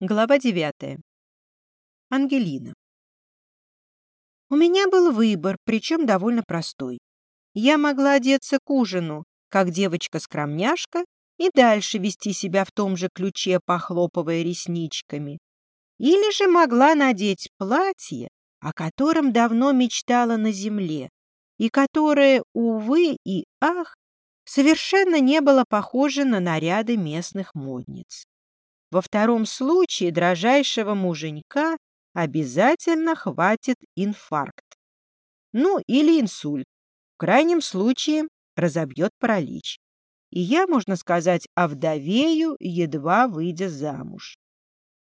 Глава девятая. Ангелина. У меня был выбор, причем довольно простой. Я могла одеться к ужину, как девочка-скромняшка, и дальше вести себя в том же ключе, похлопывая ресничками. Или же могла надеть платье, о котором давно мечтала на земле, и которое, увы и ах, совершенно не было похоже на наряды местных модниц. Во втором случае дрожайшего муженька обязательно хватит инфаркт. Ну, или инсульт. В крайнем случае разобьет паралич. И я, можно сказать, овдовею, едва выйдя замуж.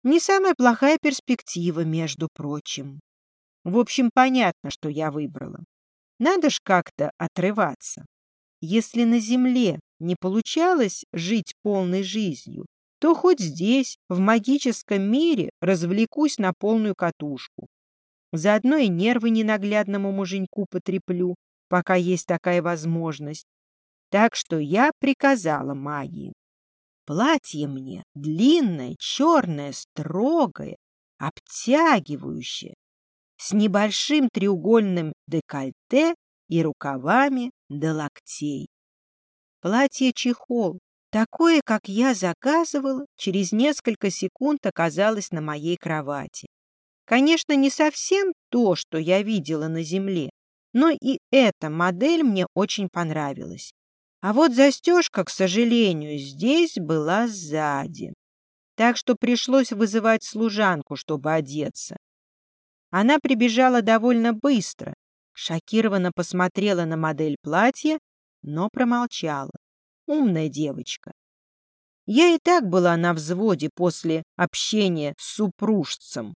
Не самая плохая перспектива, между прочим. В общем, понятно, что я выбрала. Надо ж как-то отрываться. Если на земле не получалось жить полной жизнью, то хоть здесь, в магическом мире, развлекусь на полную катушку. Заодно и нервы ненаглядному муженьку потреплю, пока есть такая возможность. Так что я приказала магии. Платье мне длинное, черное, строгое, обтягивающее, с небольшим треугольным декольте и рукавами до локтей. Платье-чехол Такое, как я заказывала, через несколько секунд оказалось на моей кровати. Конечно, не совсем то, что я видела на земле, но и эта модель мне очень понравилась. А вот застежка, к сожалению, здесь была сзади. Так что пришлось вызывать служанку, чтобы одеться. Она прибежала довольно быстро, шокированно посмотрела на модель платья, но промолчала умная девочка. Я и так была на взводе после общения с супружцем.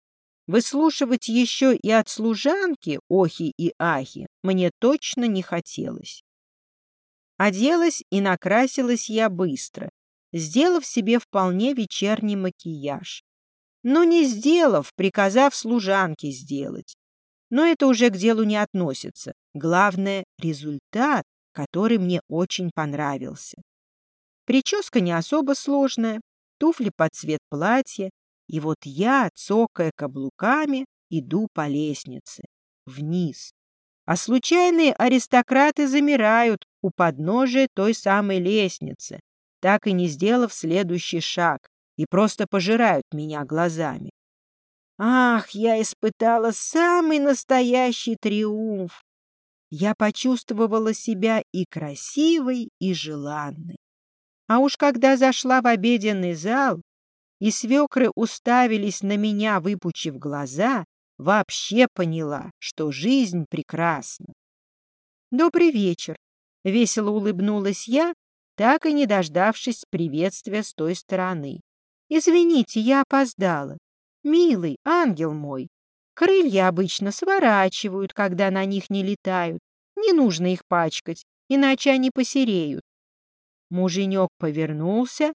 Выслушивать еще и от служанки охи и ахи мне точно не хотелось. Оделась и накрасилась я быстро, сделав себе вполне вечерний макияж. Но не сделав, приказав служанке сделать. Но это уже к делу не относится. Главное — результат который мне очень понравился. Прическа не особо сложная, туфли под цвет платья, и вот я, цокая каблуками, иду по лестнице, вниз. А случайные аристократы замирают у подножия той самой лестницы, так и не сделав следующий шаг, и просто пожирают меня глазами. Ах, я испытала самый настоящий триумф, я почувствовала себя и красивой, и желанной. А уж когда зашла в обеденный зал, и свекры уставились на меня, выпучив глаза, вообще поняла, что жизнь прекрасна. «Добрый вечер!» — весело улыбнулась я, так и не дождавшись приветствия с той стороны. «Извините, я опоздала. Милый ангел мой, Крылья обычно сворачивают, когда на них не летают. Не нужно их пачкать, иначе они посереют. Муженек повернулся,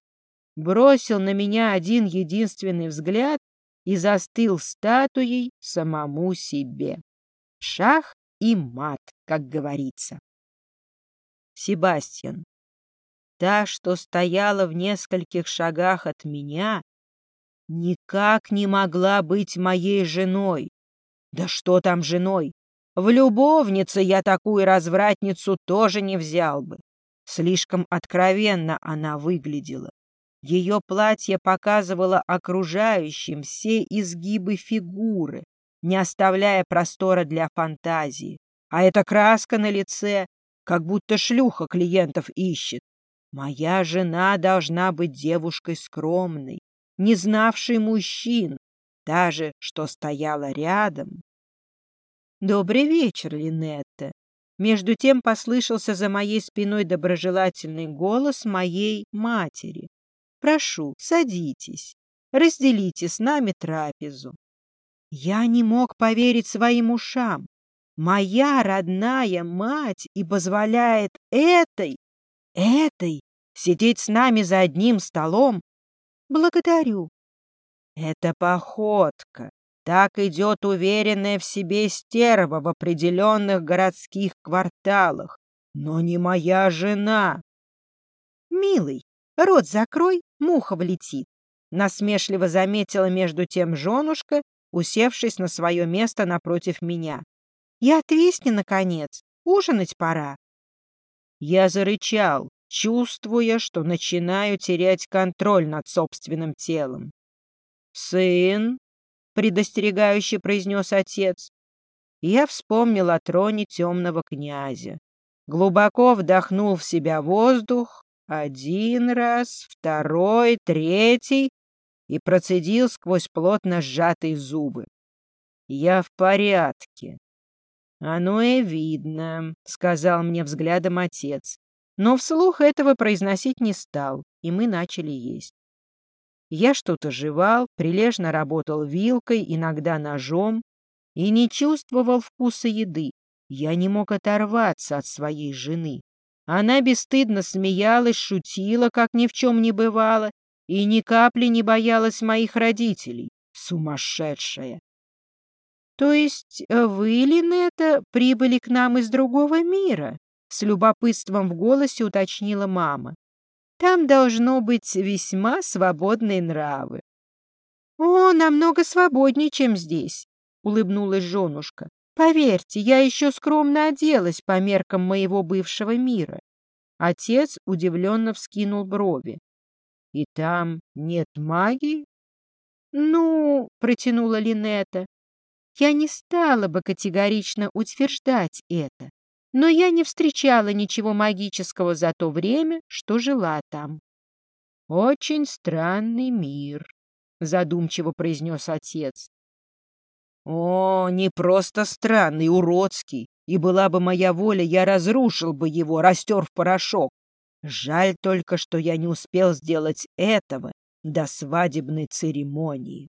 бросил на меня один единственный взгляд и застыл статуей самому себе. Шах и мат, как говорится. Себастьян. Та, что стояла в нескольких шагах от меня, никак не могла быть моей женой. Да что там женой? В любовнице я такую развратницу тоже не взял бы. Слишком откровенно она выглядела. Ее платье показывало окружающим все изгибы фигуры, не оставляя простора для фантазии. А эта краска на лице, как будто шлюха клиентов ищет. Моя жена должна быть девушкой скромной, не знавшей мужчин, даже что стояла рядом. «Добрый вечер, Линетта!» Между тем послышался за моей спиной доброжелательный голос моей матери. «Прошу, садитесь, разделите с нами трапезу». Я не мог поверить своим ушам. Моя родная мать и позволяет этой, этой сидеть с нами за одним столом Благодарю. Это походка. Так идет уверенная в себе стерва в определенных городских кварталах. Но не моя жена. Милый, рот закрой, муха влетит. насмешливо заметила между тем женушка, усевшись на свое место напротив меня. «И отвисни, наконец, ужинать пора». Я зарычал, чувствуя, что начинаю терять контроль над собственным телом. «Сын», — предостерегающе произнес отец, я вспомнил о троне темного князя. Глубоко вдохнул в себя воздух, один раз, второй, третий, и процедил сквозь плотно сжатые зубы. «Я в порядке». «Оно и видно», — сказал мне взглядом отец. Но вслух этого произносить не стал, и мы начали есть. Я что-то жевал, прилежно работал вилкой, иногда ножом, и не чувствовал вкуса еды. Я не мог оторваться от своей жены. Она бесстыдно смеялась, шутила, как ни в чем не бывало, и ни капли не боялась моих родителей. Сумасшедшая! То есть э, вы, Линета, прибыли к нам из другого мира? С любопытством в голосе уточнила мама. Там должно быть весьма свободные нравы. О, намного свободнее, чем здесь. — улыбнулась женушка. «Поверьте, я еще скромно оделась по меркам моего бывшего мира». Отец удивленно вскинул брови. «И там нет магии?» «Ну, — протянула Линета, — я не стала бы категорично утверждать это, но я не встречала ничего магического за то время, что жила там». «Очень странный мир», — задумчиво произнес отец. О, не просто странный, уродский. И была бы моя воля, я разрушил бы его, растер в порошок. Жаль только, что я не успел сделать этого до свадебной церемонии.